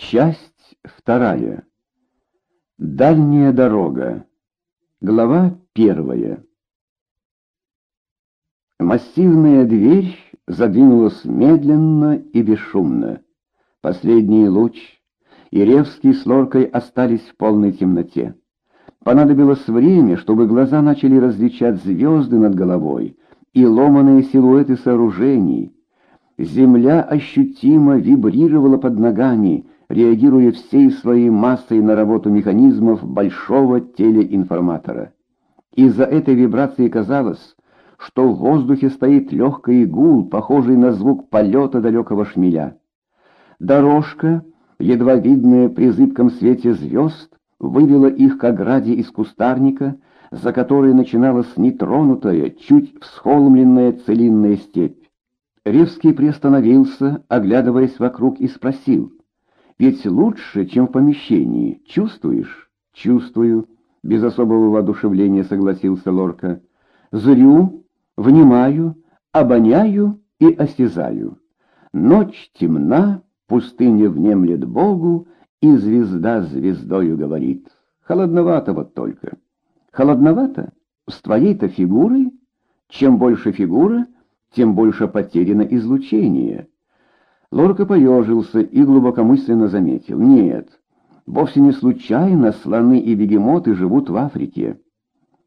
Часть вторая. Дальняя дорога. Глава первая. Массивная дверь задвинулась медленно и бесшумно. Последний луч, и Ревский с Лоркой остались в полной темноте. Понадобилось время, чтобы глаза начали различать звезды над головой и ломаные силуэты сооружений. Земля ощутимо вибрировала под ногами, реагируя всей своей массой на работу механизмов большого телеинформатора. Из-за этой вибрации казалось, что в воздухе стоит легкий гул, похожий на звук полета далекого шмеля. Дорожка, едва видная при зыбком свете звезд, вывела их к ограде из кустарника, за которой начиналась нетронутая, чуть всхолмленная целинная степь. Ревский приостановился, оглядываясь вокруг, и спросил — ведь лучше, чем в помещении. Чувствуешь? Чувствую. Без особого воодушевления согласился Лорка. Зрю, внимаю, обоняю и осязаю. Ночь темна, пустыня внемлет Богу, и звезда звездою говорит. Холодновато вот только. Холодновато? С твоей-то фигурой? Чем больше фигура, тем больше потеряно излучение. Лорка поежился и глубокомысленно заметил. Нет, вовсе не случайно слоны и бегемоты живут в Африке.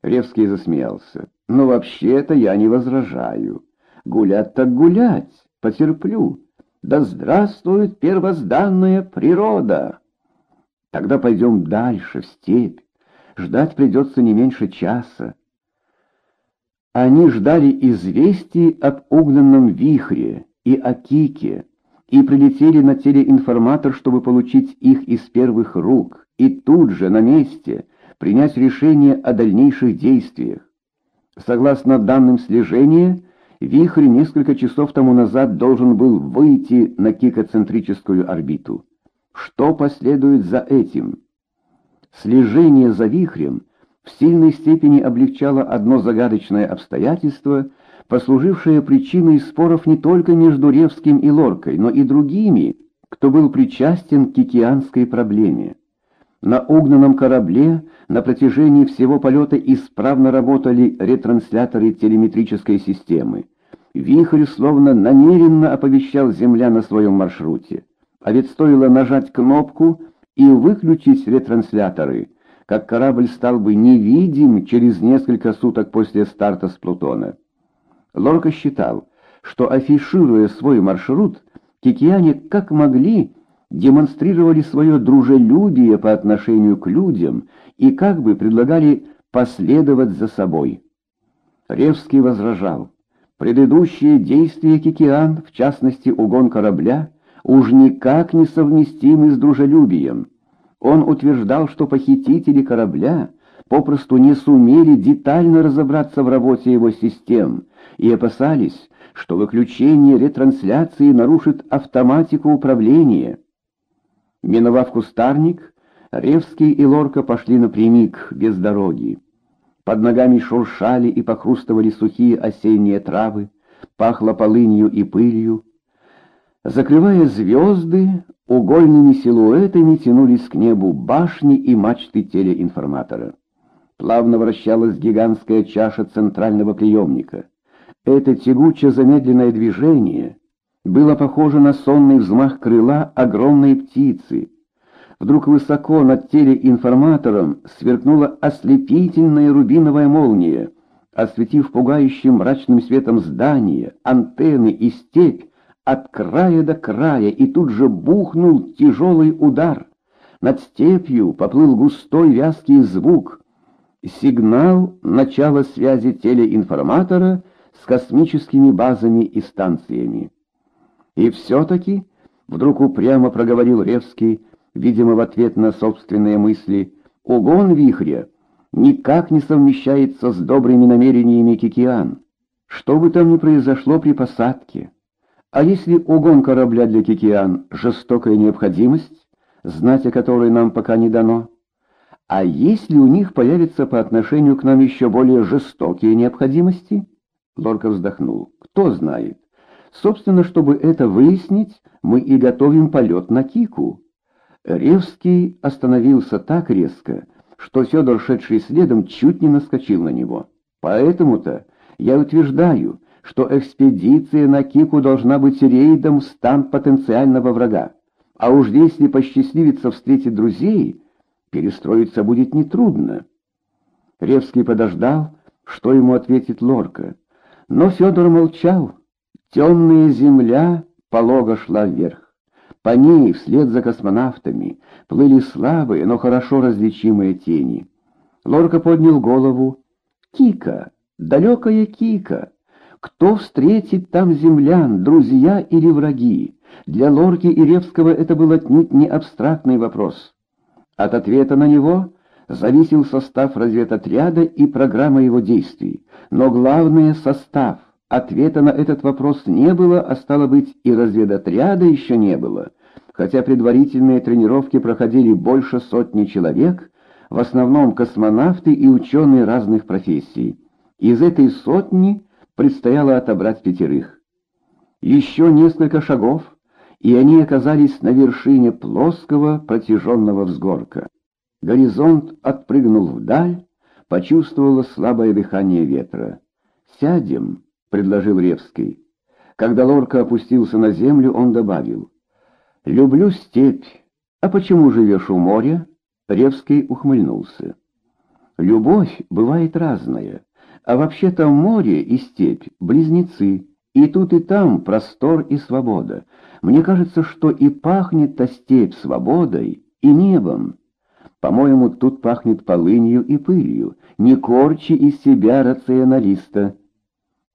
Ревский засмеялся. Но вообще-то я не возражаю. Гулять так гулять, потерплю. Да здравствует первозданная природа! Тогда пойдем дальше, в степь. Ждать придется не меньше часа. Они ждали известий об угнанном вихре и о кике, и прилетели на телеинформатор, чтобы получить их из первых рук, и тут же, на месте, принять решение о дальнейших действиях. Согласно данным слежения, вихрь несколько часов тому назад должен был выйти на кикоцентрическую орбиту. Что последует за этим? Слежение за вихрем в сильной степени облегчало одно загадочное обстоятельство — послужившая причиной споров не только между Ревским и Лоркой, но и другими, кто был причастен к кикианской проблеме. На угнанном корабле на протяжении всего полета исправно работали ретрансляторы телеметрической системы. Вихрь словно намеренно оповещал Земля на своем маршруте. А ведь стоило нажать кнопку и выключить ретрансляторы, как корабль стал бы невидим через несколько суток после старта с Плутона. Лорка считал, что, афишируя свой маршрут, кикиане как могли демонстрировали свое дружелюбие по отношению к людям и как бы предлагали последовать за собой. Ревский возражал, предыдущие действия кикиан, в частности угон корабля, уж никак не совместимы с дружелюбием. Он утверждал, что похитители корабля попросту не сумели детально разобраться в работе его систем, и опасались, что выключение ретрансляции нарушит автоматику управления. Миновав кустарник, Ревский и Лорка пошли напрямик, без дороги. Под ногами шуршали и похрустывали сухие осенние травы, пахло полынью и пылью. Закрывая звезды, угольными силуэтами тянулись к небу башни и мачты телеинформатора. Плавно вращалась гигантская чаша центрального приемника. Это тягуче замедленное движение было похоже на сонный взмах крыла огромной птицы. Вдруг высоко над телеинформатором сверкнула ослепительная рубиновая молния, осветив пугающим мрачным светом здания, антенны и степь от края до края, и тут же бухнул тяжелый удар. Над степью поплыл густой вязкий звук. Сигнал начала связи телеинформатора — с космическими базами и станциями. И все-таки, вдруг упрямо проговорил Ревский, видимо, в ответ на собственные мысли, угон вихря никак не совмещается с добрыми намерениями Кикиан. Что бы там ни произошло при посадке. А если угон корабля для Кикиан — жестокая необходимость, знать о которой нам пока не дано? А если у них появятся по отношению к нам еще более жестокие необходимости — Лорка вздохнул. «Кто знает. Собственно, чтобы это выяснить, мы и готовим полет на Кику. Ревский остановился так резко, что Федор, шедший следом, чуть не наскочил на него. Поэтому-то я утверждаю, что экспедиция на Кику должна быть рейдом в стан потенциального врага. А уж если посчастливится встретить друзей, перестроиться будет нетрудно. Ревский подождал, что ему ответит Лорка. Но Федор молчал. Темная земля полого шла вверх. По ней, вслед за космонавтами, плыли слабые, но хорошо различимые тени. Лорка поднял голову. «Кика! Далекая Кика! Кто встретит там землян, друзья или враги?» Для Лорки и Ревского это был отнюдь не абстрактный вопрос. От ответа на него зависел состав разведотряда и программа его действий. Но главное — состав. Ответа на этот вопрос не было, а стало быть, и разведотряда еще не было. Хотя предварительные тренировки проходили больше сотни человек, в основном космонавты и ученые разных профессий. Из этой сотни предстояло отобрать пятерых. Еще несколько шагов, и они оказались на вершине плоского протяженного взгорка. Горизонт отпрыгнул вдаль, почувствовало слабое дыхание ветра. «Сядем», — предложил Ревский. Когда Лорка опустился на землю, он добавил. «Люблю степь. А почему живешь у моря?» Ревский ухмыльнулся. «Любовь бывает разная, а вообще-то море и степь — близнецы». И тут и там простор и свобода. Мне кажется, что и пахнет та степь свободой и небом. По-моему, тут пахнет полынью и пылью. Не корчи из себя рационалиста.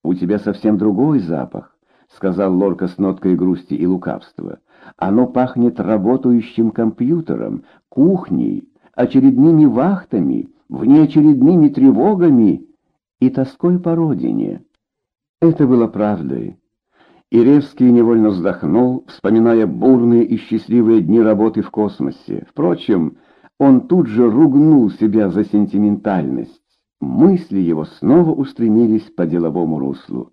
У тебя совсем другой запах, сказал Лорка с ноткой грусти и лукавства. Оно пахнет работающим компьютером, кухней, очередными вахтами, внеочередными тревогами и тоской по родине. Это было правдой. Иревский невольно вздохнул, вспоминая бурные и счастливые дни работы в космосе. Впрочем, он тут же ругнул себя за сентиментальность. Мысли его снова устремились по деловому руслу.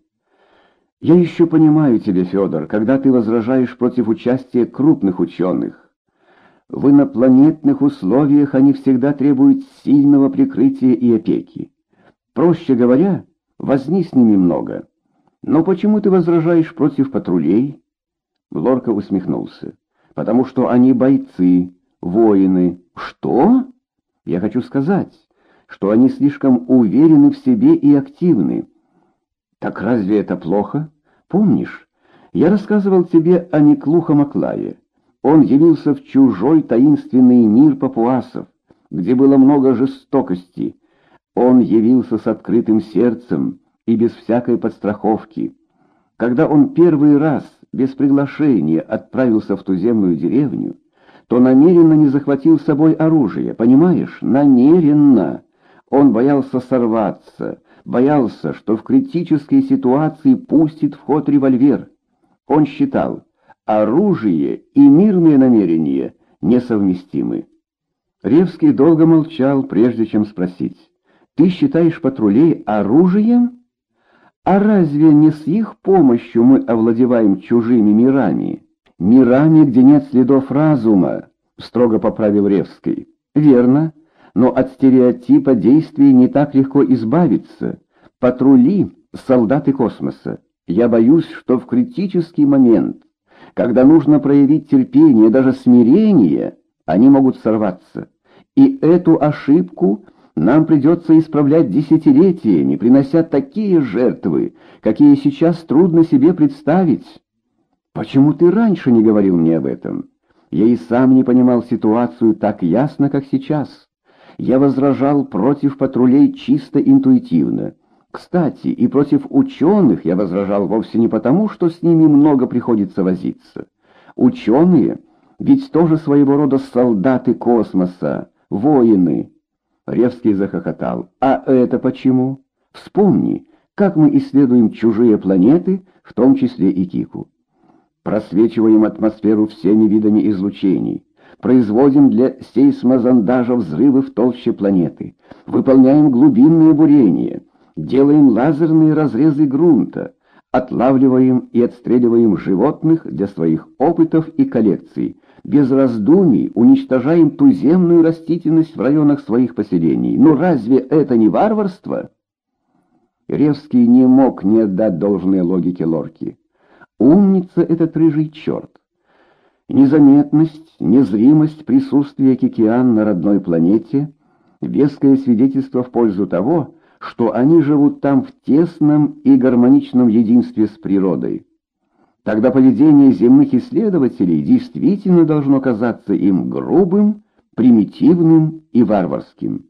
«Я еще понимаю тебя, Федор, когда ты возражаешь против участия крупных ученых. В инопланетных условиях они всегда требуют сильного прикрытия и опеки. Проще говоря, возни с ними много». «Но почему ты возражаешь против патрулей?» Лорка усмехнулся. «Потому что они бойцы, воины». «Что?» «Я хочу сказать, что они слишком уверены в себе и активны». «Так разве это плохо? Помнишь, я рассказывал тебе о Неклуха Маклае. Он явился в чужой таинственный мир папуасов, где было много жестокости. Он явился с открытым сердцем» и без всякой подстраховки. Когда он первый раз без приглашения отправился в туземную деревню, то намеренно не захватил с собой оружие, понимаешь? Намеренно. Он боялся сорваться, боялся, что в критической ситуации пустит в ход револьвер. Он считал, оружие и мирные намерения несовместимы. Ревский долго молчал, прежде чем спросить. «Ты считаешь патрулей оружием?» А разве не с их помощью мы овладеваем чужими мирами? Мирами, где нет следов разума, строго поправил Ревский. Верно, но от стереотипа действий не так легко избавиться. Патрули — солдаты космоса. Я боюсь, что в критический момент, когда нужно проявить терпение, даже смирение, они могут сорваться. И эту ошибку нам придется исправлять десятилетиями, принося такие жертвы, какие сейчас трудно себе представить. Почему ты раньше не говорил мне об этом? Я и сам не понимал ситуацию так ясно, как сейчас. Я возражал против патрулей чисто интуитивно. Кстати, и против ученых я возражал вовсе не потому, что с ними много приходится возиться. Ученые ведь тоже своего рода солдаты космоса, воины, Ревский захохотал. «А это почему? Вспомни, как мы исследуем чужие планеты, в том числе и Кику. Просвечиваем атмосферу всеми видами излучений, производим для сейсмозондажа взрывы в толще планеты, выполняем глубинные бурения, делаем лазерные разрезы грунта, отлавливаем и отстреливаем животных для своих опытов и коллекций, без раздумий уничтожаем туземную растительность в районах своих поселений. Но разве это не варварство? Ревский не мог не отдать должной логике Лорки. Умница этот рыжий черт. Незаметность, незримость присутствия кикиан на родной планете — веское свидетельство в пользу того, что они живут там в тесном и гармоничном единстве с природой. Тогда поведение земных исследователей действительно должно казаться им грубым, примитивным и варварским.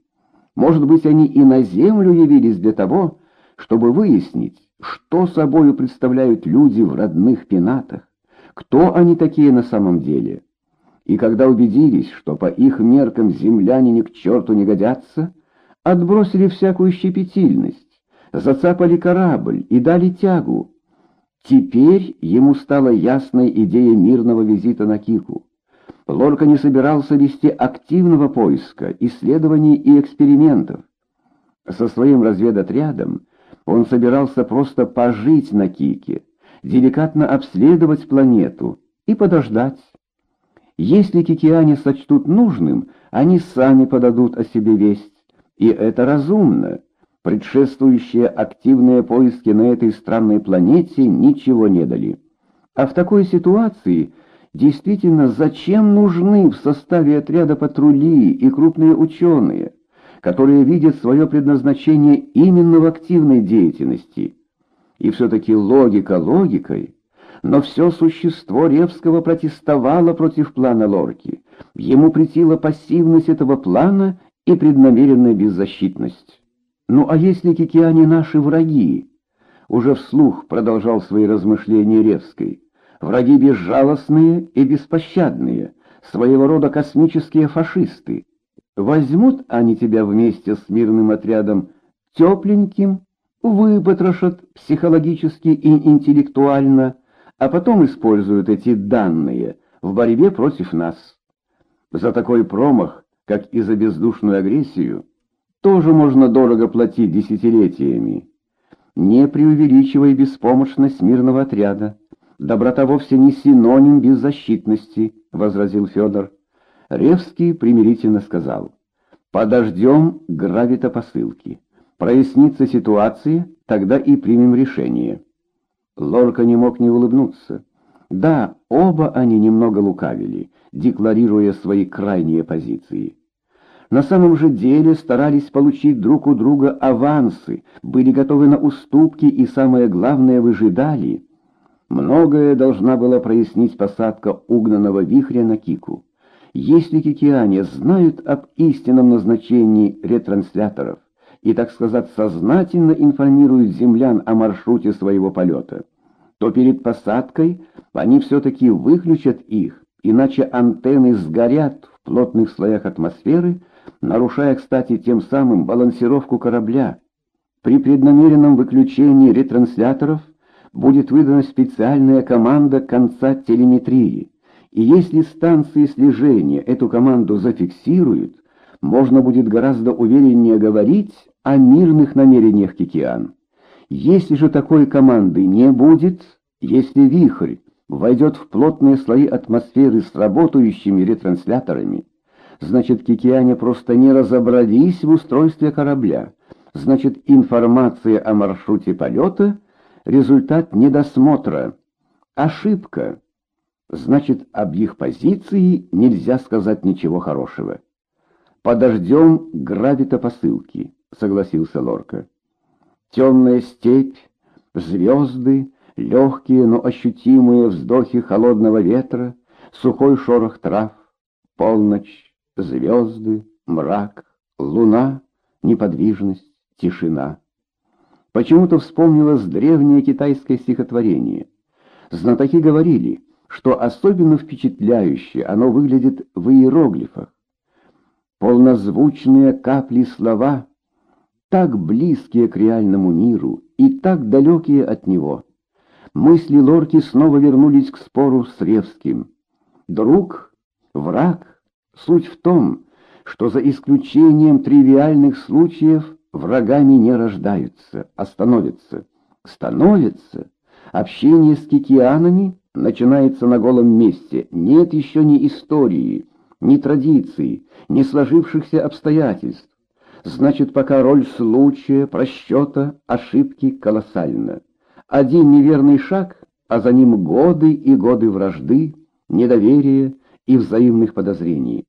Может быть, они и на Землю явились для того, чтобы выяснить, что собою представляют люди в родных пенатах, кто они такие на самом деле. И когда убедились, что по их меркам земляне ни к черту не годятся, отбросили всякую щепетильность, зацапали корабль и дали тягу. Теперь ему стала ясной идея мирного визита на Кику. Лорка не собирался вести активного поиска, исследований и экспериментов. Со своим разведотрядом он собирался просто пожить на Кике, деликатно обследовать планету и подождать. Если кикиане сочтут нужным, они сами подадут о себе весть, и это разумно. Предшествующие активные поиски на этой странной планете ничего не дали. А в такой ситуации действительно зачем нужны в составе отряда патрули и крупные ученые? которые видят свое предназначение именно в активной деятельности. И все-таки логика логикой, но все существо Ревского протестовало против плана Лорки. Ему претила пассивность этого плана и преднамеренная беззащитность. «Ну а если кикиане наши враги?» Уже вслух продолжал свои размышления Ревской. «Враги безжалостные и беспощадные, своего рода космические фашисты. Возьмут они тебя вместе с мирным отрядом тепленьким, выпотрошат психологически и интеллектуально, а потом используют эти данные в борьбе против нас. За такой промах, как и за бездушную агрессию, тоже можно дорого платить десятилетиями. Не преувеличивай беспомощность мирного отряда. Доброта вовсе не синоним беззащитности, — возразил Федор. Ревский примирительно сказал, «Подождем гравита посылки. Прояснится ситуация, тогда и примем решение». Лорка не мог не улыбнуться. Да, оба они немного лукавили, декларируя свои крайние позиции. На самом же деле старались получить друг у друга авансы, были готовы на уступки и, самое главное, выжидали. Многое должна была прояснить посадка угнанного вихря на Кику. Если кикиане знают об истинном назначении ретрансляторов и, так сказать, сознательно информируют землян о маршруте своего полета, то перед посадкой они все-таки выключат их, иначе антенны сгорят в плотных слоях атмосферы, нарушая, кстати, тем самым балансировку корабля. При преднамеренном выключении ретрансляторов будет выдана специальная команда конца телеметрии. И если станции слежения эту команду зафиксируют, можно будет гораздо увереннее говорить о мирных намерениях Кикиан. Если же такой команды не будет, если вихрь войдет в плотные слои атмосферы с работающими ретрансляторами, значит кикиане просто не разобрались в устройстве корабля, значит информация о маршруте полета — результат недосмотра, ошибка, Значит, об их позиции нельзя сказать ничего хорошего. «Подождем гравита посылки», — согласился Лорка. Темная степь, звезды, легкие, но ощутимые вздохи холодного ветра, сухой шорох трав, полночь, звезды, мрак, луна, неподвижность, тишина. Почему-то вспомнилось древнее китайское стихотворение. Знатоки говорили — что особенно впечатляюще оно выглядит в иероглифах. Полнозвучные капли слова, так близкие к реальному миру и так далекие от него. Мысли Лорки снова вернулись к спору с Ревским. Друг, враг, суть в том, что за исключением тривиальных случаев врагами не рождаются, а становятся. Становятся. Общение с кикианами — начинается на голом месте. Нет еще ни истории, ни традиции, ни сложившихся обстоятельств. Значит, пока роль случая, просчета, ошибки колоссальна. Один неверный шаг, а за ним годы и годы вражды, недоверия и взаимных подозрений.